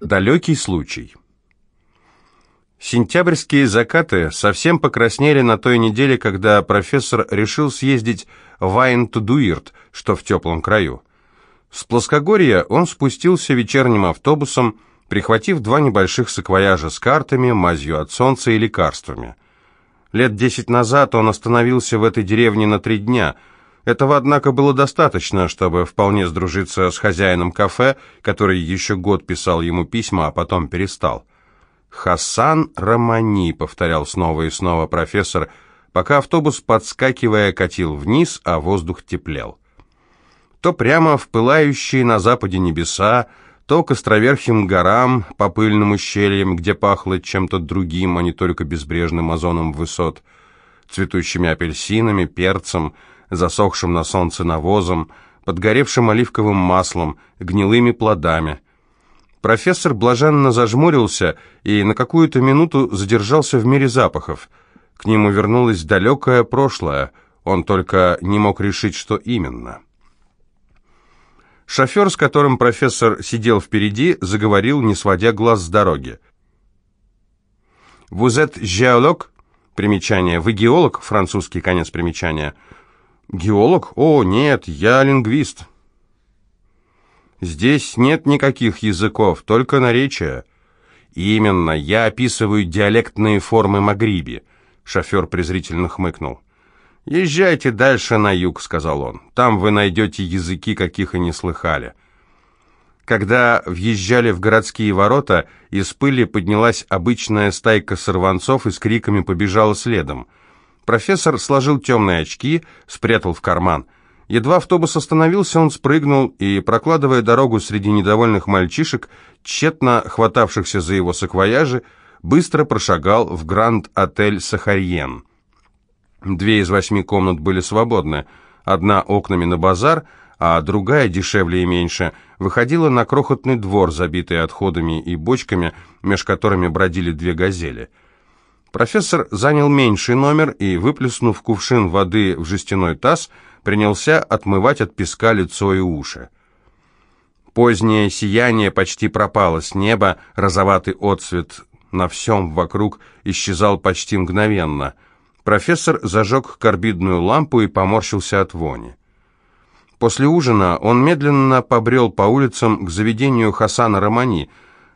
Далекий случай. Сентябрьские закаты совсем покраснели на той неделе, когда профессор решил съездить в Айн-Тудуирт, что в теплом краю. С плоскогорья он спустился вечерним автобусом, прихватив два небольших саквояжа с картами, мазью от солнца и лекарствами. Лет десять назад он остановился в этой деревне на три дня – этого, однако, было достаточно, чтобы вполне сдружиться с хозяином кафе, который еще год писал ему письма, а потом перестал. «Хасан Романи», — повторял снова и снова профессор, пока автобус, подскакивая, катил вниз, а воздух теплел. То прямо в пылающие на западе небеса, то к островерхим горам, по пыльным ущельям, где пахло чем-то другим, а не только безбрежным озоном высот, цветущими апельсинами, перцем, засохшим на солнце навозом, подгоревшим оливковым маслом, гнилыми плодами. Профессор блаженно зажмурился и на какую-то минуту задержался в мире запахов. К нему вернулось далекое прошлое, он только не мог решить, что именно. Шофер, с которым профессор сидел впереди, заговорил, не сводя глаз с дороги. «Vous êtes géologue?» Примечание. «Вы геолог?» Французский конец примечания. Геолог? О, нет, я лингвист. Здесь нет никаких языков, только наречия. Именно, я описываю диалектные формы Магриби. Шофер презрительно хмыкнул. «Езжайте дальше на юг», — сказал он. «Там вы найдете языки, каких и не слыхали». Когда въезжали в городские ворота, из пыли поднялась обычная стайка сорванцов и с криками побежала следом — Профессор сложил темные очки, спрятал в карман. Едва автобус остановился, он спрыгнул и, прокладывая дорогу среди недовольных мальчишек, тщетно хватавшихся за его саквояжи, быстро прошагал в Гранд-отель «Сахарьен». Две из восьми комнат были свободны, одна окнами на базар, а другая, дешевле и меньше, выходила на крохотный двор, забитый отходами и бочками, меж которыми бродили две газели – Профессор занял меньший номер и, выплеснув кувшин воды в жестяной таз, принялся отмывать от песка лицо и уши. Позднее сияние почти пропало с неба, розоватый отцвет на всем вокруг исчезал почти мгновенно. Профессор зажег карбидную лампу и поморщился от вони. После ужина он медленно побрел по улицам к заведению Хасана Романи.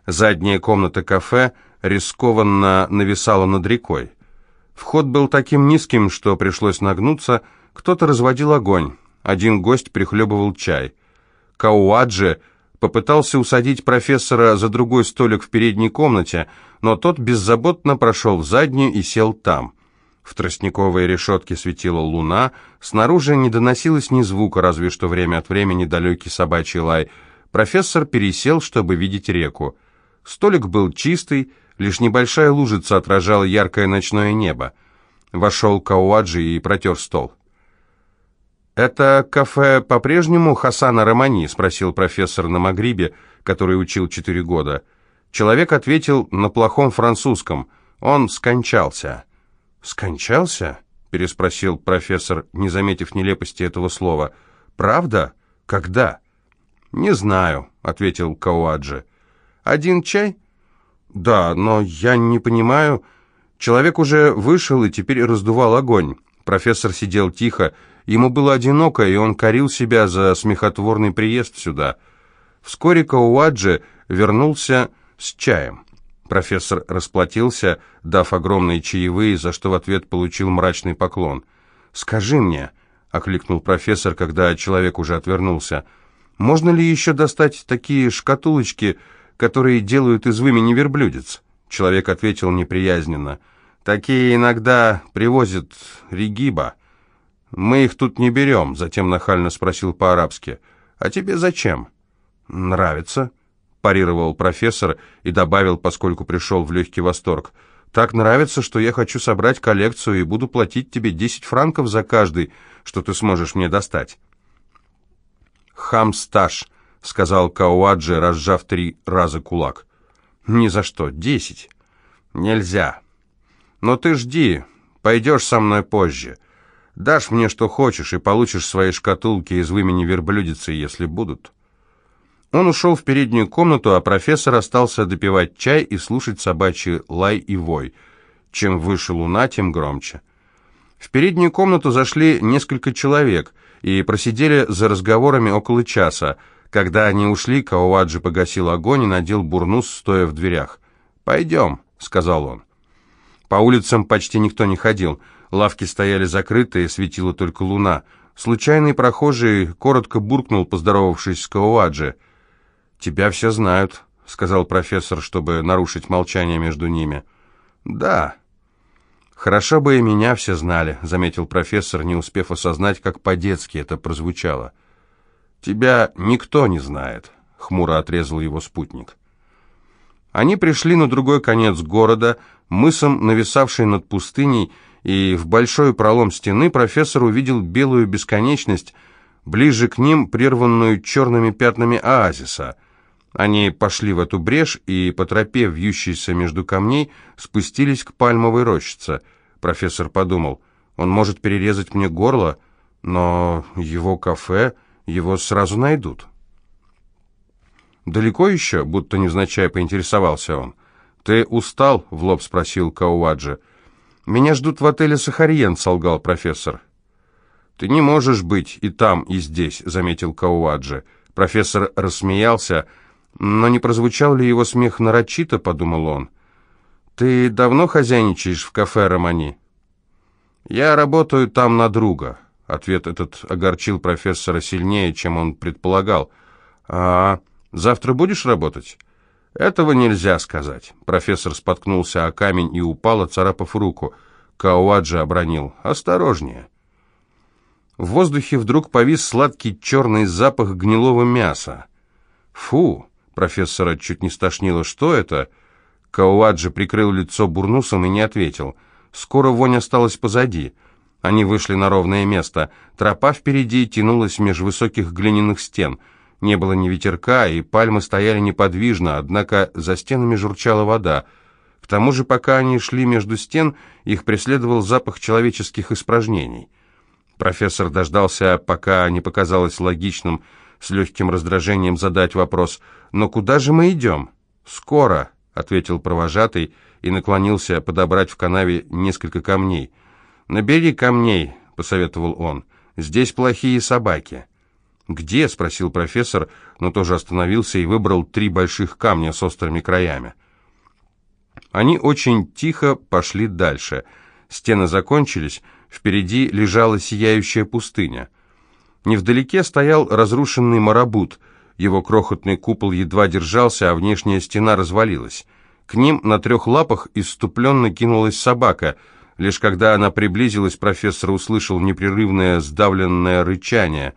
Задняя комната кафе рискованно нависала над рекой. Вход был таким низким, что пришлось нагнуться, кто-то разводил огонь, один гость прихлебывал чай. Кауаджи попытался усадить профессора за другой столик в передней комнате, но тот беззаботно прошел в заднюю и сел там. В тростниковой решетке светила луна, снаружи не доносилось ни звука, разве что время от времени далекий собачий лай. Профессор пересел, чтобы видеть реку. Столик был чистый, Лишь небольшая лужица отражала яркое ночное небо. Вошел Кауаджи и протер стол. «Это кафе по-прежнему Хасана Романи?» — спросил профессор на Магрибе, который учил четыре года. Человек ответил на плохом французском. Он скончался. «Скончался?» — переспросил профессор, не заметив нелепости этого слова. «Правда? Когда?» «Не знаю», — ответил Кауаджи. «Один чай?» «Да, но я не понимаю...» Человек уже вышел и теперь раздувал огонь. Профессор сидел тихо. Ему было одиноко, и он корил себя за смехотворный приезд сюда. Вскоре Кауаджи вернулся с чаем. Профессор расплатился, дав огромные чаевые, за что в ответ получил мрачный поклон. «Скажи мне», — окликнул профессор, когда человек уже отвернулся, — «можно ли еще достать такие шкатулочки, которые делают из вымени верблюдец?» Человек ответил неприязненно. «Такие иногда привозят Региба. Мы их тут не берем», затем нахально спросил по-арабски. «А тебе зачем?» «Нравится», парировал профессор и добавил, поскольку пришел в легкий восторг. «Так нравится, что я хочу собрать коллекцию и буду платить тебе 10 франков за каждый, что ты сможешь мне достать». «Хамстаж», — сказал Кауаджи, разжав три раза кулак. «Ни за что. Десять». «Нельзя». «Но ты жди. Пойдешь со мной позже. Дашь мне, что хочешь, и получишь свои шкатулки из вымени верблюдицы, если будут». Он ушел в переднюю комнату, а профессор остался допивать чай и слушать собачий лай и вой. Чем выше луна, тем громче. В переднюю комнату зашли несколько человек и просидели за разговорами около часа. Когда они ушли, Кауаджи погасил огонь и надел бурнус, стоя в дверях. «Пойдем», — сказал он. По улицам почти никто не ходил. Лавки стояли закрытые, светила только луна. Случайный прохожий коротко буркнул, поздоровавшись с Кауаджи. «Тебя все знают», — сказал профессор, чтобы нарушить молчание между ними. «Да». «Хорошо бы и меня все знали», — заметил профессор, не успев осознать, как по-детски это прозвучало. «Тебя никто не знает», — хмуро отрезал его спутник. Они пришли на другой конец города, мысом нависавший над пустыней, и в большой пролом стены профессор увидел белую бесконечность, ближе к ним прерванную черными пятнами оазиса. Они пошли в эту брешь и, по тропе, вьющейся между камней, спустились к пальмовой рощице. Профессор подумал, он может перерезать мне горло, но его кафе, его сразу найдут. «Далеко еще?» — будто невзначай поинтересовался он. «Ты устал?» — в лоб спросил Кауаджи. «Меня ждут в отеле «Сахариен», — солгал профессор. «Ты не можешь быть и там, и здесь», — заметил Кауаджи. Профессор рассмеялся, — но не прозвучал ли его смех нарочито, подумал он. «Ты давно хозяйничаешь в кафе «Романи»?» «Я работаю там на друга». Ответ этот огорчил профессора сильнее, чем он предполагал. «А завтра будешь работать?» «Этого нельзя сказать». Профессор споткнулся о камень и упал, оцарапав руку. Кауаджи обронил. «Осторожнее». В воздухе вдруг повис сладкий черный запах гнилого мяса. «Фу!» Профессора чуть не стошнило. «Что это?» Кауаджи прикрыл лицо бурнусом и не ответил. Скоро вонь осталась позади. Они вышли на ровное место. Тропа впереди тянулась меж высоких глиняных стен. Не было ни ветерка, и пальмы стояли неподвижно, однако за стенами журчала вода. К тому же, пока они шли между стен, их преследовал запах человеческих испражнений. Профессор дождался, пока не показалось логичным, с легким раздражением задать вопрос «Но куда же мы идем?» «Скоро», — ответил провожатый и наклонился подобрать в канаве несколько камней. «Набери камней», — посоветовал он. «Здесь плохие собаки». «Где?» — спросил профессор, но тоже остановился и выбрал три больших камня с острыми краями. Они очень тихо пошли дальше. Стены закончились, впереди лежала сияющая пустыня. Невдалеке стоял разрушенный марабут. Его крохотный купол едва держался, а внешняя стена развалилась. К ним на трех лапах иступленно кинулась собака. Лишь когда она приблизилась, профессор услышал непрерывное сдавленное рычание.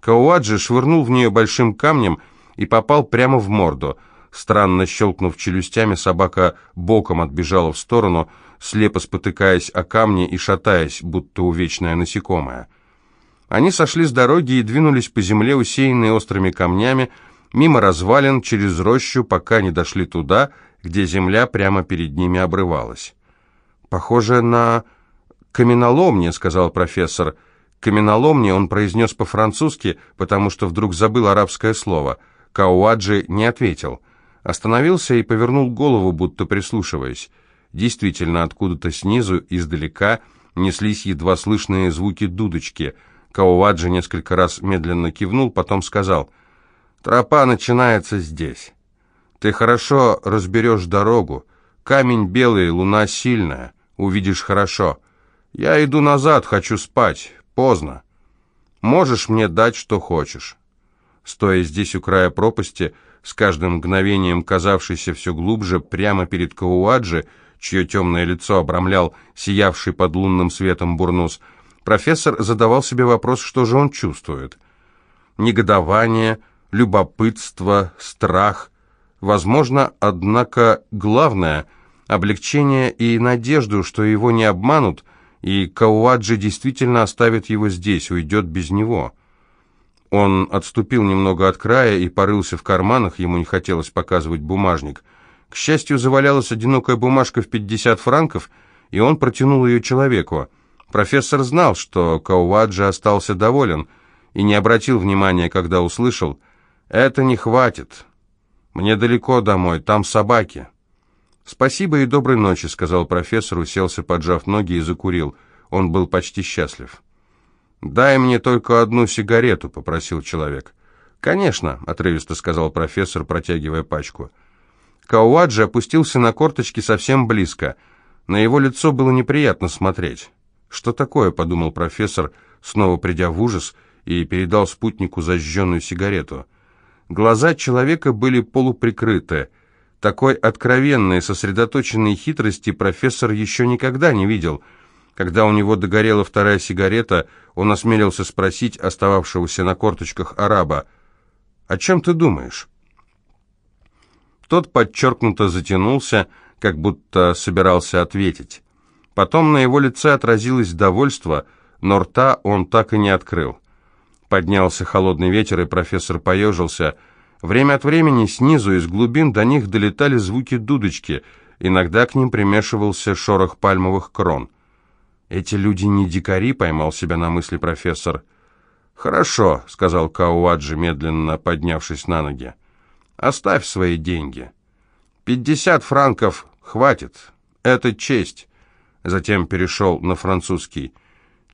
Кауаджи швырнул в нее большим камнем и попал прямо в морду. Странно щелкнув челюстями, собака боком отбежала в сторону, слепо спотыкаясь о камни и шатаясь, будто увечное насекомое. Они сошли с дороги и двинулись по земле, усеянной острыми камнями, мимо развалин, через рощу, пока не дошли туда, где земля прямо перед ними обрывалась. «Похоже на каменоломни», — сказал профессор. «Каменоломни» он произнес по-французски, потому что вдруг забыл арабское слово. Кауаджи не ответил. Остановился и повернул голову, будто прислушиваясь. Действительно, откуда-то снизу, издалека, неслись едва слышные звуки дудочки — Кауаджи несколько раз медленно кивнул, потом сказал, «Тропа начинается здесь. Ты хорошо разберешь дорогу. Камень белый, луна сильная. Увидишь хорошо. Я иду назад, хочу спать. Поздно. Можешь мне дать, что хочешь». Стоя здесь у края пропасти, с каждым мгновением казавшейся все глубже, прямо перед Кауаджи, чье темное лицо обрамлял сиявший под лунным светом бурнус, — Профессор задавал себе вопрос, что же он чувствует. Негодование, любопытство, страх. Возможно, однако, главное – облегчение и надежду, что его не обманут, и Кауаджи действительно оставит его здесь, уйдет без него. Он отступил немного от края и порылся в карманах, ему не хотелось показывать бумажник. К счастью, завалялась одинокая бумажка в 50 франков, и он протянул ее человеку. Профессор знал, что Кауаджи остался доволен, и не обратил внимания, когда услышал «Это не хватит. Мне далеко домой, там собаки». «Спасибо и доброй ночи», — сказал профессор, уселся, поджав ноги и закурил. Он был почти счастлив. «Дай мне только одну сигарету», — попросил человек. «Конечно», — отрывисто сказал профессор, протягивая пачку. Кауаджи опустился на корточки совсем близко. На его лицо было неприятно смотреть. «Что такое?» — подумал профессор, снова придя в ужас, и передал спутнику зажженную сигарету. Глаза человека были полуприкрыты. Такой откровенной, сосредоточенной хитрости профессор еще никогда не видел. Когда у него догорела вторая сигарета, он осмелился спросить остававшегося на корточках араба, «О чем ты думаешь?» Тот подчеркнуто затянулся, как будто собирался ответить. Потом на его лице отразилось довольство, но рта он так и не открыл. Поднялся холодный ветер, и профессор поежился – Время от времени снизу из глубин до них долетали звуки дудочки, иногда к ним примешивался шорох пальмовых крон. «Эти люди не дикари», — поймал себя на мысли профессор. «Хорошо», — сказал Кауаджи, медленно поднявшись на ноги. «Оставь свои деньги. Пятьдесят франков хватит. Это честь». Затем перешел на французский.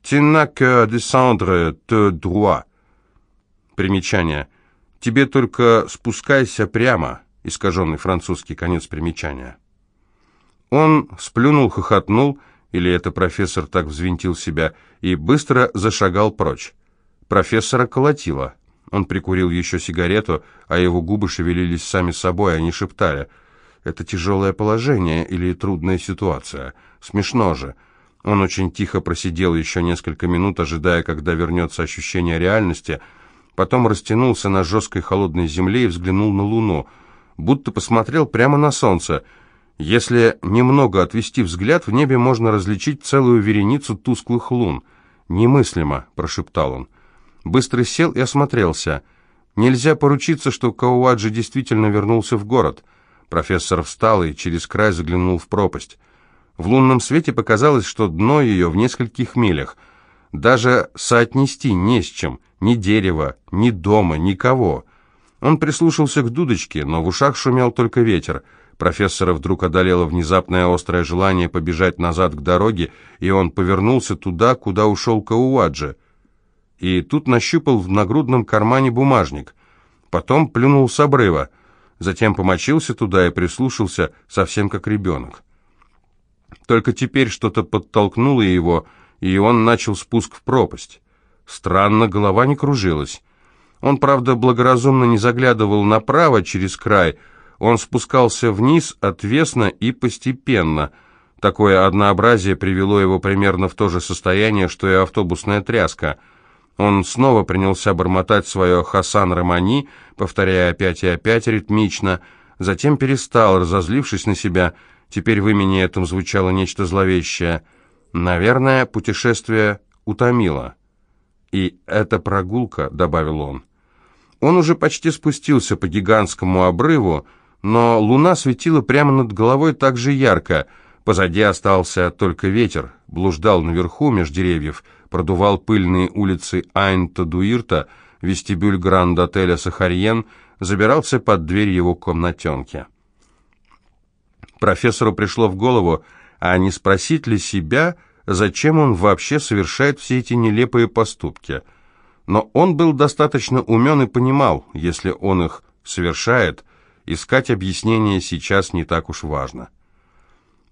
«Tu n'as que descendre de droit». Примечание. Тебе только спускайся прямо, искаженный французский конец примечания. Он сплюнул, хохотнул, или это профессор так взвинтил себя, и быстро зашагал прочь. Профессора колотило. Он прикурил еще сигарету, а его губы шевелились сами собой, они шептали. «Это тяжелое положение или трудная ситуация? Смешно же». Он очень тихо просидел еще несколько минут, ожидая, когда вернется ощущение реальности — потом растянулся на жесткой холодной земле и взглянул на луну, будто посмотрел прямо на солнце. Если немного отвести взгляд, в небе можно различить целую вереницу тусклых лун. «Немыслимо», — прошептал он. Быстро сел и осмотрелся. Нельзя поручиться, что Кауаджи действительно вернулся в город. Профессор встал и через край заглянул в пропасть. В лунном свете показалось, что дно ее в нескольких милях. Даже соотнести не с чем — ни дерева, ни дома, никого. Он прислушался к дудочке, но в ушах шумел только ветер. Профессора вдруг одолело внезапное острое желание побежать назад к дороге, и он повернулся туда, куда ушел Кауаджи. И тут нащупал в нагрудном кармане бумажник. Потом плюнул с обрыва. Затем помочился туда и прислушался, совсем как ребенок. Только теперь что-то подтолкнуло его, и он начал спуск в пропасть. Странно, голова не кружилась. Он, правда, благоразумно не заглядывал направо через край, он спускался вниз отвесно и постепенно. Такое однообразие привело его примерно в то же состояние, что и автобусная тряска. Он снова принялся бормотать свое «Хасан Романи», повторяя опять и опять ритмично, затем перестал, разозлившись на себя. Теперь в имени этом звучало нечто зловещее. Наверное, путешествие утомило. «И эта прогулка», — добавил он. Он уже почти спустился по гигантскому обрыву, но луна светила прямо над головой так же ярко. Позади остался только ветер, блуждал наверху меж деревьев, продувал пыльные улицы Айнта-Дуирта, вестибюль гранд-отеля «Сахарьен», забирался под дверь его комнатенки. Профессору пришло в голову, а не спросить ли себя, зачем он вообще совершает все эти нелепые поступки. Но он был достаточно умен и понимал, если он их совершает, искать объяснение сейчас не так уж важно.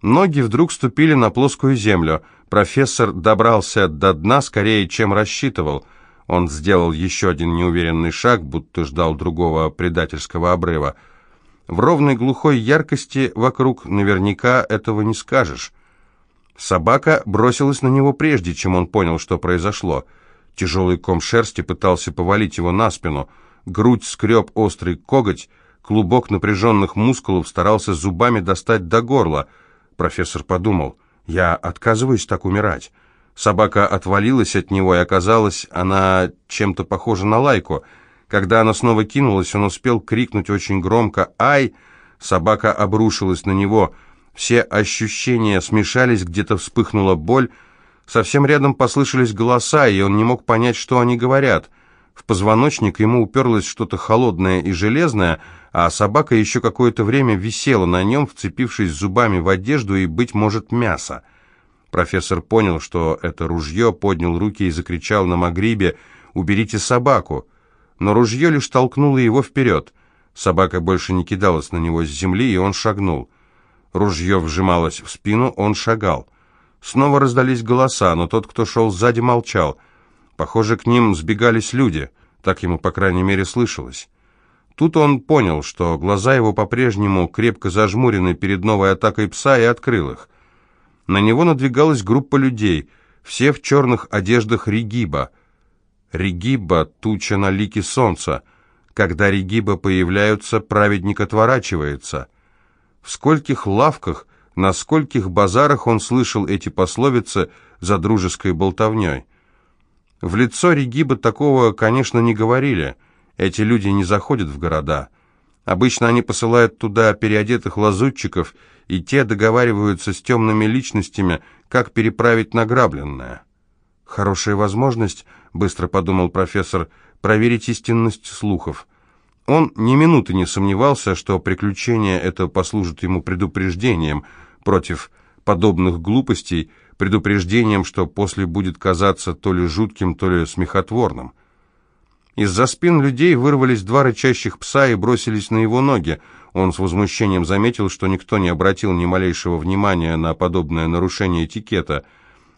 Ноги вдруг ступили на плоскую землю. Профессор добрался до дна скорее, чем рассчитывал. Он сделал еще один неуверенный шаг, будто ждал другого предательского обрыва. В ровной глухой яркости вокруг наверняка этого не скажешь. Собака бросилась на него прежде, чем он понял, что произошло. Тяжелый ком шерсти пытался повалить его на спину. Грудь скреб острый коготь, клубок напряженных мускулов старался зубами достать до горла. Профессор подумал, я отказываюсь так умирать. Собака отвалилась от него, и оказалось, она чем-то похожа на лайку. Когда она снова кинулась, он успел крикнуть очень громко «Ай!». Собака обрушилась на него – все ощущения смешались, где-то вспыхнула боль. Совсем рядом послышались голоса, и он не мог понять, что они говорят. В позвоночник ему уперлось что-то холодное и железное, а собака еще какое-то время висела на нем, вцепившись зубами в одежду и, быть может, мясо. Профессор понял, что это ружье, поднял руки и закричал на Магрибе «Уберите собаку!». Но ружье лишь толкнуло его вперед. Собака больше не кидалась на него с земли, и он шагнул. Ружье вжималось в спину, он шагал. Снова раздались голоса, но тот, кто шел сзади, молчал. Похоже, к ним сбегались люди, так ему, по крайней мере, слышалось. Тут он понял, что глаза его по-прежнему крепко зажмурены перед новой атакой пса, и открыл их. На него надвигалась группа людей, все в черных одеждах Региба. Региба — туча на лике солнца. Когда Региба появляются, праведник отворачивается. В скольких лавках, на скольких базарах он слышал эти пословицы за дружеской болтовней. В лицо Региба такого, конечно, не говорили — эти люди не заходят в города. Обычно они посылают туда переодетых лазутчиков, и те договариваются с темными личностями, как переправить награбленное. «Хорошая возможность», — быстро подумал профессор, — «проверить истинность слухов». Он ни минуты не сомневался, что приключение это послужит ему предупреждением против подобных глупостей, предупреждением, что после будет казаться то ли жутким, то ли смехотворным. Из-за спин людей вырвались два рычащих пса и бросились на его ноги. Он с возмущением заметил, что никто не обратил ни малейшего внимания на подобное нарушение этикета.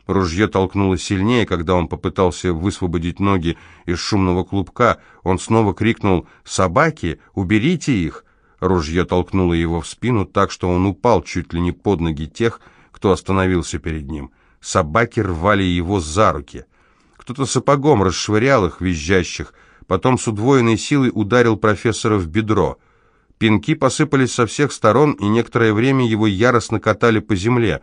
Ружье толкнуло сильнее, когда он попытался высвободить ноги из шумного клубка. Он снова крикнул «Собаки! Уберите их!» Ружье толкнуло его в спину так, что он упал чуть ли не под ноги тех, кто остановился перед ним. Собаки рвали его за руки. Кто-то сапогом расшвырял их, визжащих, потом с удвоенной силой ударил профессора в бедро. Пинки посыпались со всех сторон, и некоторое время его яростно катали по земле.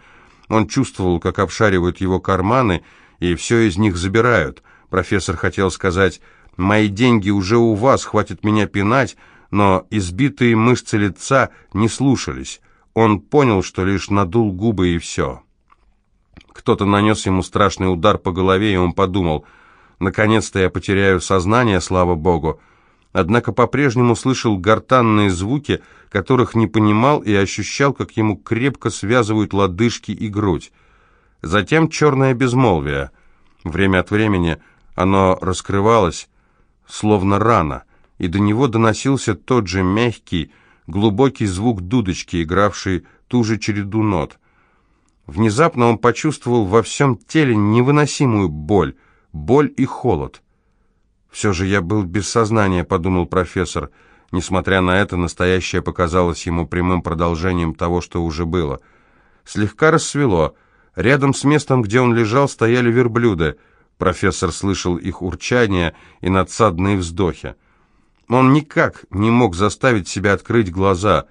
Он чувствовал, как обшаривают его карманы, и все из них забирают. Профессор хотел сказать «Мои деньги уже у вас, хватит меня пинать», но избитые мышцы лица не слушались. Он понял, что лишь надул губы и все. Кто-то нанес ему страшный удар по голове, и он подумал – Наконец-то я потеряю сознание, слава богу. Однако по-прежнему слышал гортанные звуки, которых не понимал и ощущал, как ему крепко связывают лодыжки и грудь. Затем черное безмолвие. Время от времени оно раскрывалось, словно рана, и до него доносился тот же мягкий, глубокий звук дудочки, игравший ту же череду нот. Внезапно он почувствовал во всем теле невыносимую боль, боль и холод. «Все же я был без сознания», — подумал профессор. Несмотря на это, настоящее показалось ему прямым продолжением того, что уже было. Слегка рассвело. Рядом с местом, где он лежал, стояли верблюды. Профессор слышал их урчание и надсадные вздохи. Он никак не мог заставить себя открыть глаза.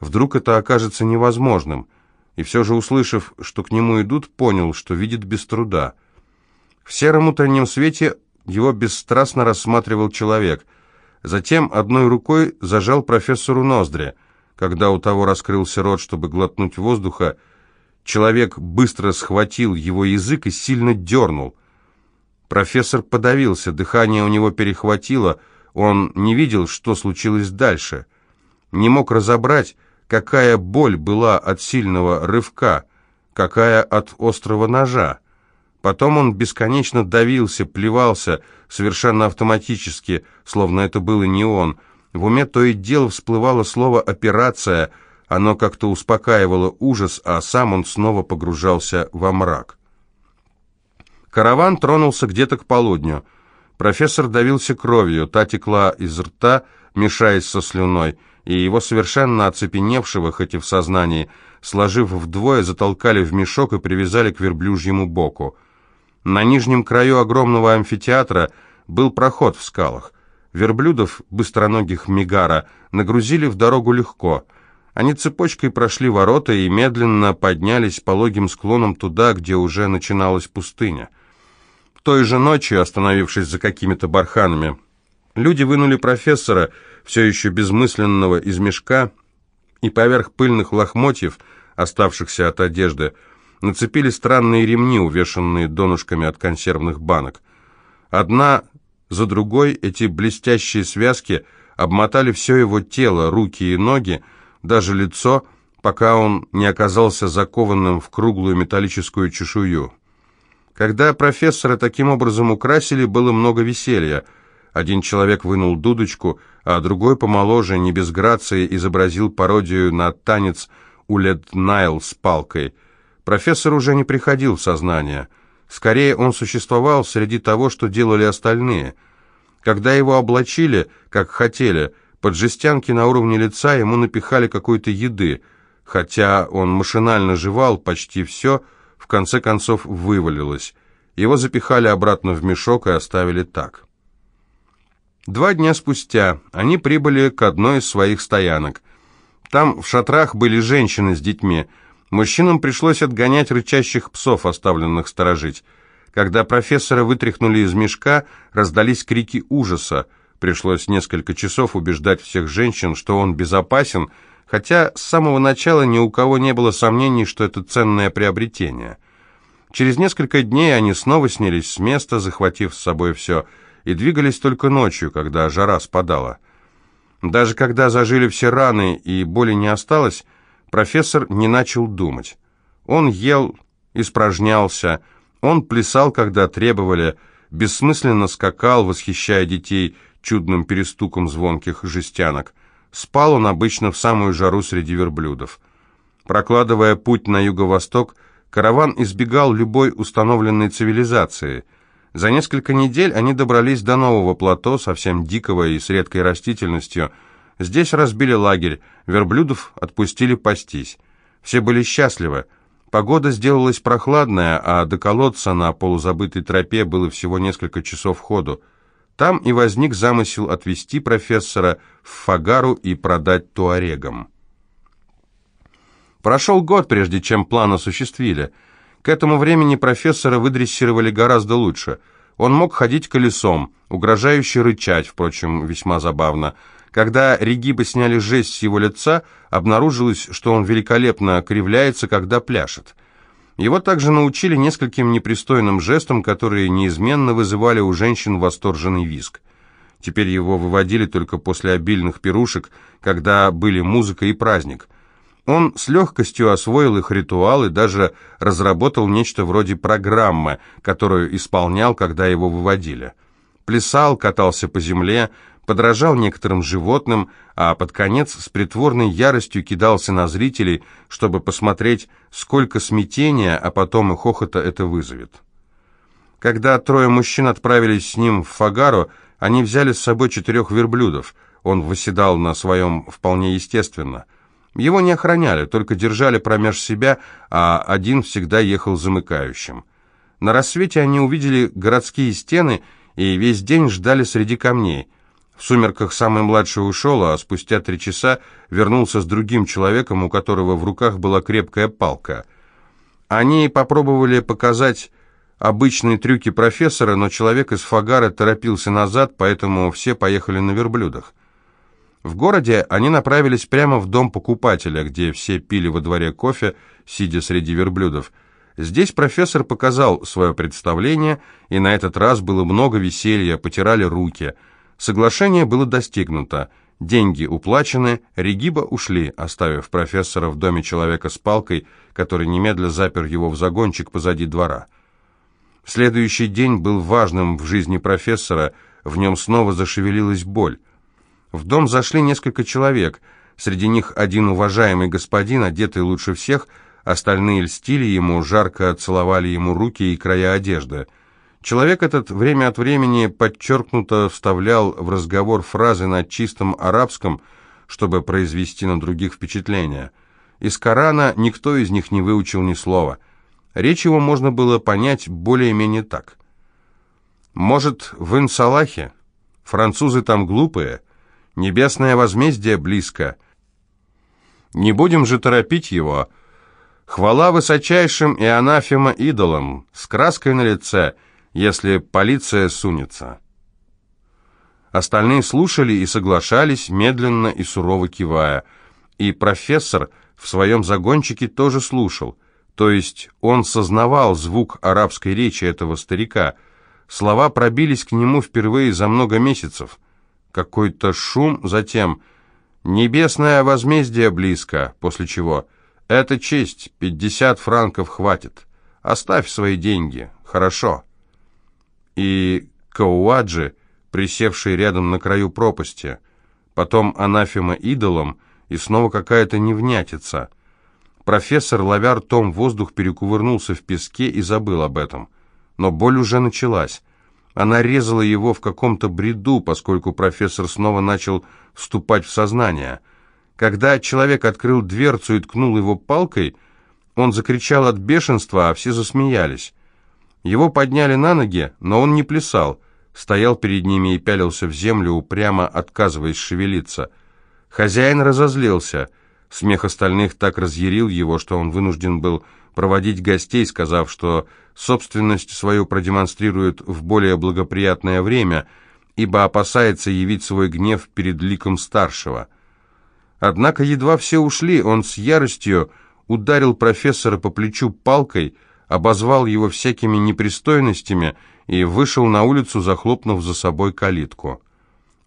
Вдруг это окажется невозможным. И все же, услышав, что к нему идут, понял, что видит без труда. В сером утреннем свете его бесстрастно рассматривал человек. Затем одной рукой зажал профессору ноздри. Когда у того раскрылся рот, чтобы глотнуть воздуха, человек быстро схватил его язык и сильно дернул. Профессор подавился, дыхание у него перехватило, он не видел, что случилось дальше. Не мог разобрать, какая боль была от сильного рывка, какая от острого ножа. Потом он бесконечно давился, плевался, совершенно автоматически, словно это было не он. В уме то и дело всплывало слово «операция», оно как-то успокаивало ужас, а сам он снова погружался во мрак. Караван тронулся где-то к полудню. Профессор давился кровью, та текла из рта, мешаясь со слюной, и его совершенно оцепеневшего, хоть и в сознании, сложив вдвое, затолкали в мешок и привязали к верблюжьему боку. На нижнем краю огромного амфитеатра был проход в скалах. Верблюдов, быстроногих Мигара, нагрузили в дорогу легко. Они цепочкой прошли ворота и медленно поднялись пологим склоном туда, где уже начиналась пустыня. Той же ночью, остановившись за какими-то барханами, люди вынули профессора, все еще безмысленного, из мешка, и поверх пыльных лохмотьев, оставшихся от одежды, нацепили странные ремни, увешанные донышками от консервных банок. Одна за другой эти блестящие связки обмотали все его тело, руки и ноги, даже лицо, пока он не оказался закованным в круглую металлическую чешую. Когда профессора таким образом украсили, было много веселья. Один человек вынул дудочку, а другой, помоложе, не без грации, изобразил пародию на танец Улет Найл с палкой. Профессор уже не приходил в сознание. Скорее, он существовал среди того, что делали остальные. Когда его облачили, как хотели, под жестянки на уровне лица ему напихали какой-то еды, хотя он машинально жевал почти все, в конце концов вывалилось. Его запихали обратно в мешок и оставили так. Два дня спустя они прибыли к одной из своих стоянок. Там в шатрах были женщины с детьми. Мужчинам пришлось отгонять рычащих псов, оставленных сторожить. Когда профессора вытряхнули из мешка, раздались крики ужаса. Пришлось несколько часов убеждать всех женщин, что он безопасен, хотя с самого начала ни у кого не было сомнений, что это ценное приобретение. Через несколько дней они снова снялись с места, захватив с собой все, и двигались только ночью, когда жара спадала. Даже когда зажили все раны и боли не осталось, профессор не начал думать. Он ел, испражнялся, он плясал, когда требовали, бессмысленно скакал, восхищая детей чудным перестуком звонких жестянок. Спал он обычно в самую жару среди верблюдов. Прокладывая путь на юго-восток, караван избегал любой установленной цивилизации. За несколько недель они добрались до нового плато, совсем дикого и с редкой растительностью. Здесь разбили лагерь, верблюдов отпустили пастись. Все были счастливы. Погода сделалась прохладная, а до колодца на полузабытой тропе было всего несколько часов ходу. Там и возник замысел отвезти профессора в Фагару и продать туарегам. Прошел год, прежде чем план осуществили. К этому времени профессора выдрессировали гораздо лучше. Он мог ходить колесом, угрожающе рычать, впрочем, весьма забавно. Когда Региба сняли жесть с его лица, обнаружилось, что он великолепно кривляется, когда пляшет. Его также научили нескольким непристойным жестам, которые неизменно вызывали у женщин восторженный визг. Теперь его выводили только после обильных пирушек, когда были музыка и праздник. Он с легкостью освоил их ритуал и даже разработал нечто вроде программы, которую исполнял, когда его выводили. Плясал, катался по земле, подражал некоторым животным, а под конец с притворной яростью кидался на зрителей, чтобы посмотреть, сколько смятения, а потом и хохота это вызовет. Когда трое мужчин отправились с ним в Фагару, они взяли с собой четырех верблюдов. Он восседал на своем вполне естественно. Его не охраняли, только держали промеж себя, а один всегда ехал замыкающим. На рассвете они увидели городские стены и весь день ждали среди камней. В сумерках самый младший ушел, а спустя три часа вернулся с другим человеком, у которого в руках была крепкая палка. Они попробовали показать обычные трюки профессора, но человек из Фагара торопился назад, поэтому все поехали на верблюдах. В городе они направились прямо в дом покупателя, где все пили во дворе кофе, сидя среди верблюдов. Здесь профессор показал свое представление, и на этот раз было много веселья, потирали руки – Соглашение было достигнуто. Деньги уплачены, Региба ушли, оставив профессора в доме человека с палкой, который немедля запер его в загончик позади двора. Следующий день был важным в жизни профессора, в нем снова зашевелилась боль. В дом зашли несколько человек, среди них один уважаемый господин, одетый лучше всех, остальные льстили ему, жарко целовали ему руки и края одежды – Человек этот время от времени подчеркнуто вставлял в разговор фразы на чистом арабском, чтобы произвести на других впечатление. Из Корана никто из них не выучил ни слова. Речь его можно было понять более-менее так. «Может, в Инсалахе? Французы там глупые? Небесное возмездие близко. Не будем же торопить его. Хвала высочайшим и анафема идолам, с краской на лице» если полиция сунется. Остальные слушали и соглашались, медленно и сурово кивая. И профессор в своем загончике тоже слушал, то есть он сознавал звук арабской речи этого старика. Слова пробились к нему впервые за много месяцев. Какой-то шум, затем «Небесное возмездие близко», после чего «Это честь, пятьдесят франков хватит. Оставь свои деньги, хорошо». И Кауаджи, присевший рядом на краю пропасти, потом анафема идолом, и снова какая-то невнятица. Профессор, ловя ртом воздух, перекувырнулся в песке и забыл об этом. Но боль уже началась. Она резала его в каком-то бреду, поскольку профессор снова начал вступать в сознание. Когда человек открыл дверцу и ткнул его палкой, он закричал от бешенства, а все засмеялись. Его подняли на ноги, но он не плясал, стоял перед ними и пялился в землю, упрямо отказываясь шевелиться. Хозяин разозлился. Смех остальных так разъярил его, что он вынужден был проводить гостей, сказав, что собственность свою продемонстрирует в более благоприятное время, ибо опасается явить свой гнев перед ликом старшего. Однако едва все ушли, он с яростью ударил профессора по плечу палкой, обозвал его всякими непристойностями и вышел на улицу, захлопнув за собой калитку.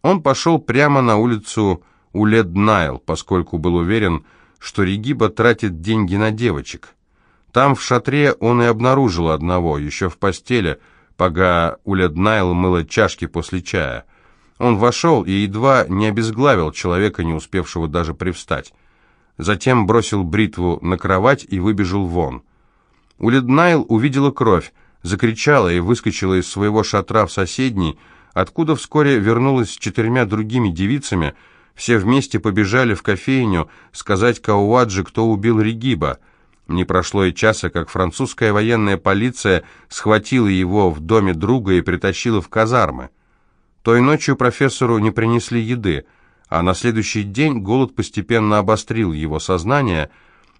Он пошел прямо на улицу Улед-Найл, поскольку был уверен, что Региба тратит деньги на девочек. Там, в шатре, он и обнаружил одного, еще в постели, пока Уледнайл мыла чашки после чая. Он вошел и едва не обезглавил человека, не успевшего даже привстать. Затем бросил бритву на кровать и выбежал вон. Уледнайл увидела кровь, закричала и выскочила из своего шатра в соседний, откуда вскоре вернулась с четырьмя другими девицами, все вместе побежали в кофейню сказать Кауаджи, кто убил Региба. Не прошло и часа, как французская военная полиция схватила его в доме друга и притащила в казармы. Той ночью профессору не принесли еды, а на следующий день голод постепенно обострил его сознание,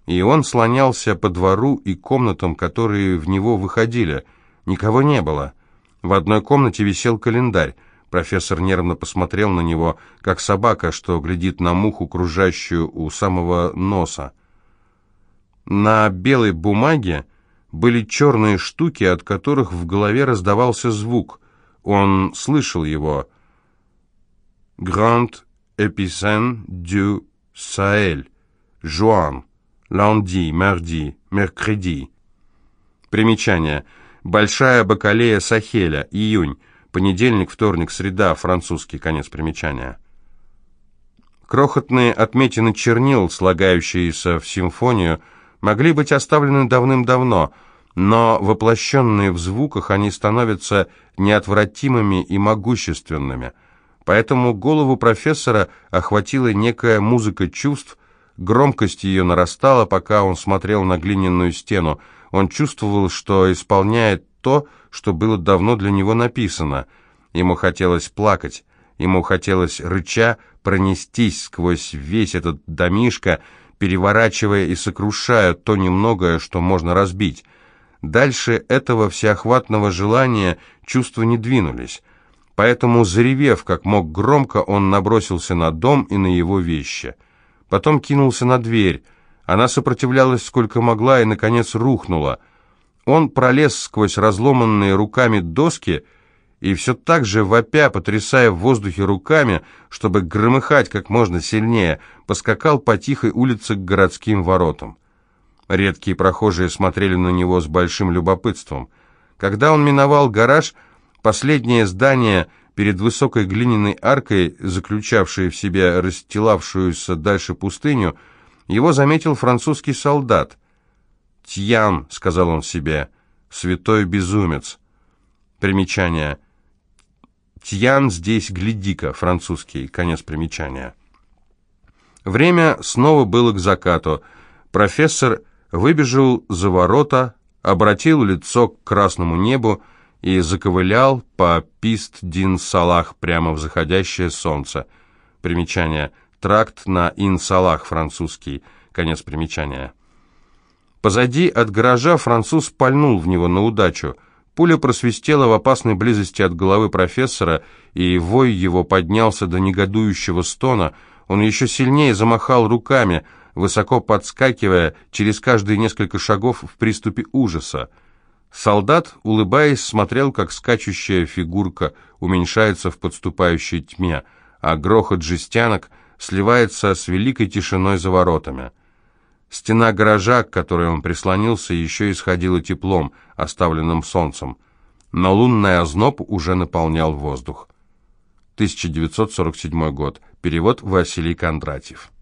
и он слонялся по двору и комнатам, которые в него выходили. Никого не было. В одной комнате висел календарь. Профессор нервно посмотрел на него, как собака, что глядит на муху, кружащую у самого носа. На белой бумаге были черные штуки, от которых в голове раздавался звук. Он слышал его. «Grand Épicène du Sahel. Juin. Lundi, mardi, mercredi». Примечание. Большая бакалея Сахеля. Июнь. Понедельник, вторник, среда. Французский. Конец примечания. Крохотные отметины чернил, слагающиеся в симфонию, могли быть оставлены давным-давно, но воплощенные в звуках они становятся неотвратимыми и могущественными. Поэтому голову профессора охватила некая музыка чувств, громкость ее нарастала, пока он смотрел на глиняную стену. Он чувствовал, что исполняет то, что было давно для него написано. Ему хотелось плакать, ему хотелось, рыча, пронестись сквозь весь этот домишко, переворачивая и сокрушая то немногое, что можно разбить. Дальше этого всеохватного желания чувства не двинулись. Поэтому, заревев как мог громко, он набросился на дом и на его вещи. Потом кинулся на дверь. Она сопротивлялась сколько могла и, наконец, рухнула. Он пролез сквозь разломанные руками доски и все так же, вопя, потрясая в воздухе руками, чтобы громыхать как можно сильнее, поскакал по тихой улице к городским воротам. Редкие прохожие смотрели на него с большим любопытством. Когда он миновал гараж, последнее здание перед высокой глиняной аркой, заключавшее в себе расстилавшуюся дальше пустыню, его заметил французский солдат. «Тьян», — сказал он себе, — «святой безумец». Примечание — Тьян здесь гляди-ка, французский, конец примечания. Время снова было к закату. Профессор выбежал за ворота, обратил лицо к красному небу и заковылял по Пист-Дин-Салах прямо в заходящее солнце. Примечание. Тракт на Ин-Салах, французский. Конец примечания. Позади от гаража француз пальнул в него на удачу – Пуля просвистела в опасной близости от головы профессора, и вой его поднялся до негодующего стона. Он еще сильнее замахал руками, высоко подскакивая через каждые несколько шагов в приступе ужаса. Солдат, улыбаясь, смотрел, как скачущая фигурка уменьшается в подступающей тьме, а грохот жестянок сливается с великой тишиной за воротами. Стена гаража, к которой он прислонился, еще исходила теплом, оставленным солнцем, но лунный озноб уже наполнял воздух. 1947 год. Перевод Василий Кондратьев.